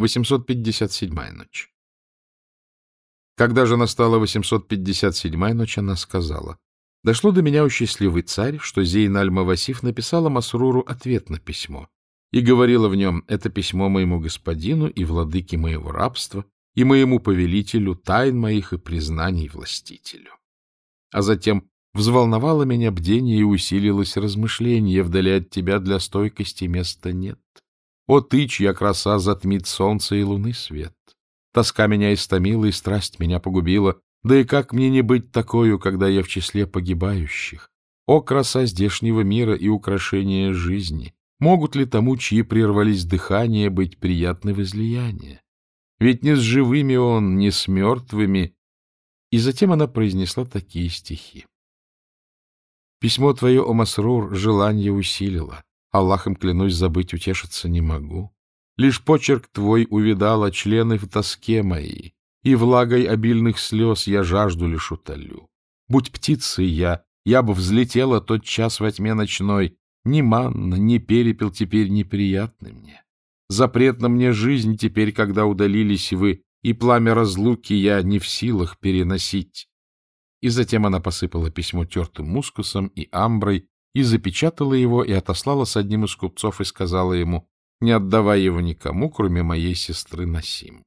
857-я ночь. Когда же настала 857-я ночь, она сказала, «Дошло до меня, у счастливый царь, что Зейн Аль-Мавасиф написала Масруру ответ на письмо и говорила в нем, это письмо моему господину и владыке моего рабства, и моему повелителю тайн моих и признаний властителю. А затем взволновало меня бдение и усилилось размышление, вдали от тебя для стойкости места нет. О ты, чья краса затмит солнце и луны свет! Тоска меня истомила, и страсть меня погубила. Да и как мне не быть такою, когда я в числе погибающих? О, краса здешнего мира и украшение жизни! Могут ли тому, чьи прервались дыхания, быть приятны возлияния? Ведь не с живыми он, не с мертвыми. И затем она произнесла такие стихи. Письмо твое, о Масрур, желание усилило. Аллахом клянусь, забыть утешиться не могу. Лишь почерк твой увидала члены в тоске моей, и влагой обильных слез я жажду лишь утолю. Будь птицей я, я бы взлетела тот час во тьме ночной, ни манна, ни перепел теперь неприятны мне. Запретна мне жизнь теперь, когда удалились вы, и пламя разлуки я не в силах переносить. И затем она посыпала письмо тертым мускусом и амброй, и запечатала его, и отослала с одним из купцов, и сказала ему, не отдавай его никому, кроме моей сестры Насим.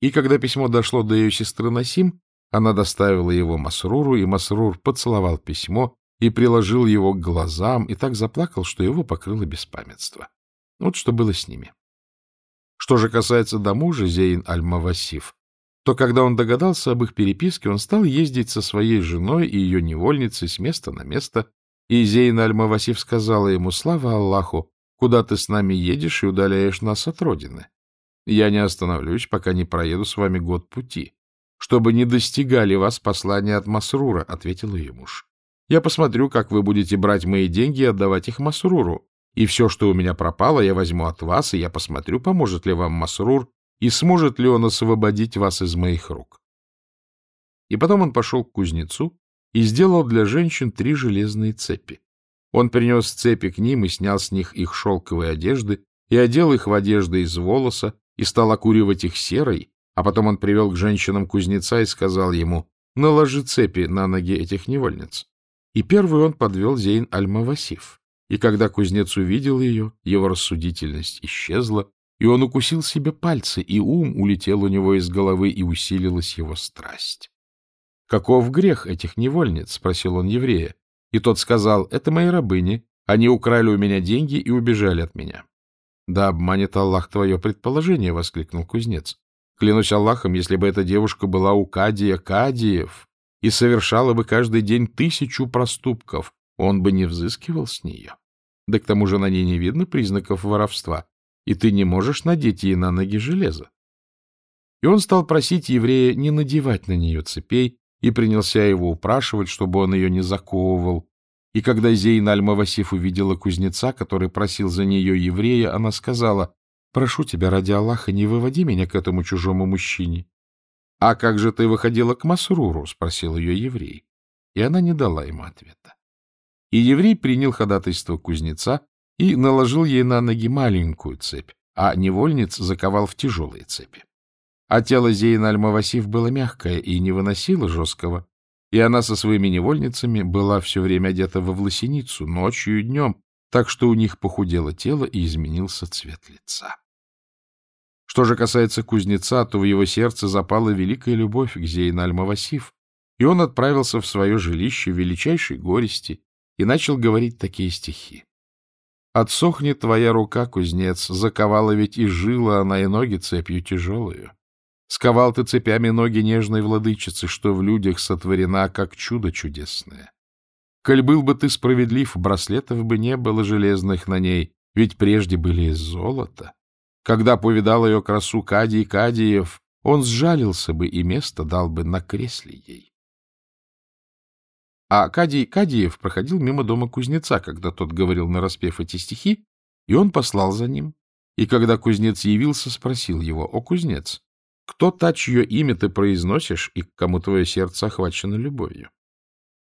И когда письмо дошло до ее сестры Насим, она доставила его Масруру, и Масрур поцеловал письмо и приложил его к глазам, и так заплакал, что его покрыло беспамятство. Вот что было с ними. Что же касается до мужа Зейн Аль-Мавасиф, то когда он догадался об их переписке, он стал ездить со своей женой и ее невольницей с места на место, и Зейн Аль-Мавасиф сказала ему, слава Аллаху, куда ты с нами едешь и удаляешь нас от родины? Я не остановлюсь, пока не проеду с вами год пути. Чтобы не достигали вас послания от Масрура, — ответил ее муж. Я посмотрю, как вы будете брать мои деньги и отдавать их Масруру. И все, что у меня пропало, я возьму от вас, и я посмотрю, поможет ли вам Масрур, и сможет ли он освободить вас из моих рук. И потом он пошел к кузнецу и сделал для женщин три железные цепи. Он принес цепи к ним и снял с них их шелковые одежды, и одел их в одежды из волоса, и стал окуривать их серой, а потом он привел к женщинам кузнеца и сказал ему, наложи цепи на ноги этих невольниц. И первый он подвел Зейн Аль-Мавасиф. И когда кузнец увидел ее, его рассудительность исчезла, и он укусил себе пальцы, и ум улетел у него из головы, и усилилась его страсть. «Каков грех этих невольниц?» — спросил он еврея. И тот сказал, «Это мои рабыни, они украли у меня деньги и убежали от меня». «Да обманет Аллах твое предположение!» — воскликнул кузнец. «Клянусь Аллахом, если бы эта девушка была у Кадия Кадиев и совершала бы каждый день тысячу проступков, он бы не взыскивал с нее. Да к тому же на ней не видно признаков воровства, и ты не можешь надеть ей на ноги железо». И он стал просить еврея не надевать на нее цепей, и принялся его упрашивать, чтобы он ее не заковывал. И когда Зейн Аль-Мавасиф увидела кузнеца, который просил за нее еврея, она сказала, «Прошу тебя, ради Аллаха, не выводи меня к этому чужому мужчине». «А как же ты выходила к Масруру?» — спросил ее еврей. И она не дала ему ответа. И еврей принял ходатайство кузнеца и наложил ей на ноги маленькую цепь, а невольниц заковал в тяжелые цепи. А тело Зейн Аль-Мавасиф было мягкое и не выносило жесткого, и она со своими невольницами была все время одета во власеницу, ночью и днем, так что у них похудело тело и изменился цвет лица. Что же касается кузнеца, то в его сердце запала великая любовь к Зейн Аль-Мавасиф, и он отправился в свое жилище в величайшей горести и начал говорить такие стихи. «Отсохнет твоя рука, кузнец, заковала ведь и жила она, и ноги цепью тяжелую. Сковал ты цепями ноги нежной владычицы, что в людях сотворена, как чудо чудесное. Коль был бы ты справедлив, браслетов бы не было железных на ней, ведь прежде были из золота. Когда повидал ее красу Кадий Кадиев, он сжалился бы и место дал бы на кресле ей. А Кадий Кадиев проходил мимо дома кузнеца, когда тот говорил нараспев эти стихи, и он послал за ним. И когда кузнец явился, спросил его, «О, кузнец, кто та, чье имя ты произносишь и к кому твое сердце охвачено любовью?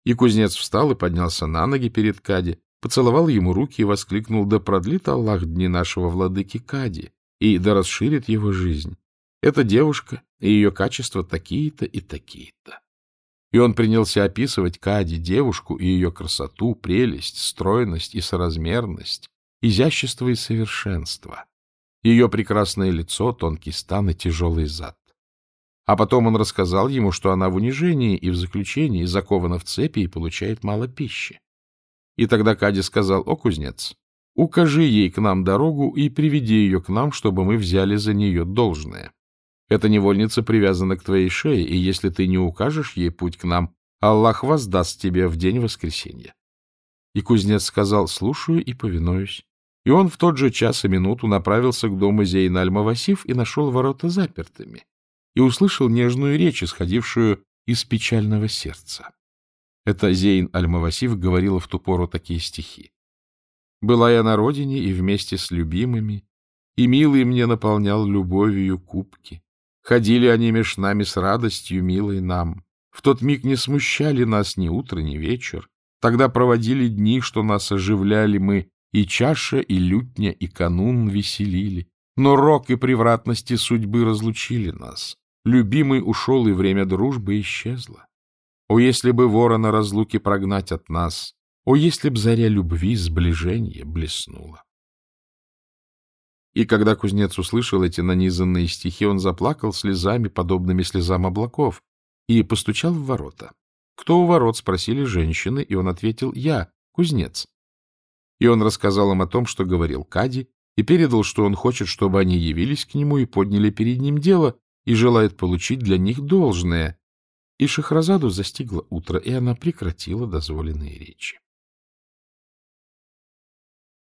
И кузнец встал и поднялся на ноги перед Кади, поцеловал ему руки и воскликнул, да продлит Аллах дни нашего владыки Кади, и да расширит его жизнь. Эта девушка и ее качества такие-то и такие-то. И он принялся описывать Кади девушку и ее красоту, прелесть, стройность и соразмерность, изящество и совершенство, ее прекрасное лицо, тонкий стан и тяжелый зад. А потом он рассказал ему, что она в унижении и в заключении закована в цепи и получает мало пищи. И тогда Кади сказал, «О, кузнец, укажи ей к нам дорогу и приведи ее к нам, чтобы мы взяли за нее должное. Эта невольница привязана к твоей шее, и если ты не укажешь ей путь к нам, Аллах воздаст тебе в день воскресенья. И кузнец сказал, слушаю и повинуюсь. И он в тот же час и минуту направился к дому Зейн-Аль-Мавасиф и нашел ворота запертыми, и услышал нежную речь, исходившую из печального сердца. Это Зейн Аль-Мавасиф говорила в ту пору такие стихи. «Была я на родине и вместе с любимыми, и милый мне наполнял любовью кубки. Ходили они меж нами с радостью, милой нам. В тот миг не смущали нас ни утро, ни вечер. Тогда проводили дни, что нас оживляли мы, и чаша, и лютня, и канун веселили. Но рок и превратности судьбы разлучили нас. Любимый ушел, и время дружбы исчезло. О, если бы ворона разлуки прогнать от нас! О, если б заря любви сближения блеснула! И когда кузнец услышал эти нанизанные стихи, он заплакал слезами, подобными слезам облаков, и постучал в ворота. «Кто у ворот?» — спросили женщины, и он ответил «Я, кузнец». И он рассказал им о том, что говорил Кади, и передал, что он хочет, чтобы они явились к нему и подняли перед ним дело, и желает получить для них должное. И Шахразаду застигло утро, и она прекратила дозволенные речи.